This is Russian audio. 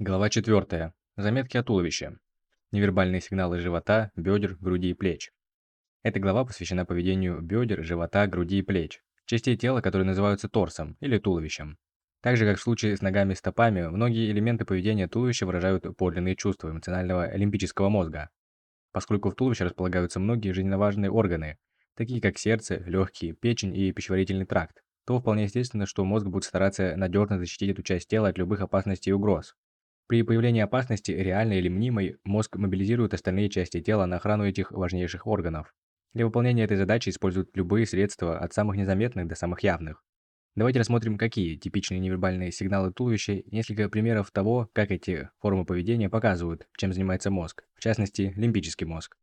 Глава 4. Заметки о туловище. Невербальные сигналы живота, бедер, груди и плеч. Эта глава посвящена поведению бедер, живота, груди и плеч, частей тела, которые называются торсом или туловищем. Так же, как в случае с ногами и стопами, многие элементы поведения туловища выражают подлинные чувства эмоционального олимпического мозга, поскольку в туловище располагаются многие жизненно важные органы, такие как сердце, легкие, печень и пищеварительный тракт, то вполне естественно, что мозг будет стараться надежно защитить эту часть тела от любых опасностей и угроз. При появлении опасности, реальной или мнимой, мозг мобилизирует остальные части тела на охрану этих важнейших органов. Для выполнения этой задачи используют любые средства, от самых незаметных до самых явных. Давайте рассмотрим, какие типичные невербальные сигналы туловища несколько примеров того, как эти формы поведения показывают, чем занимается мозг, в частности, лимбический мозг.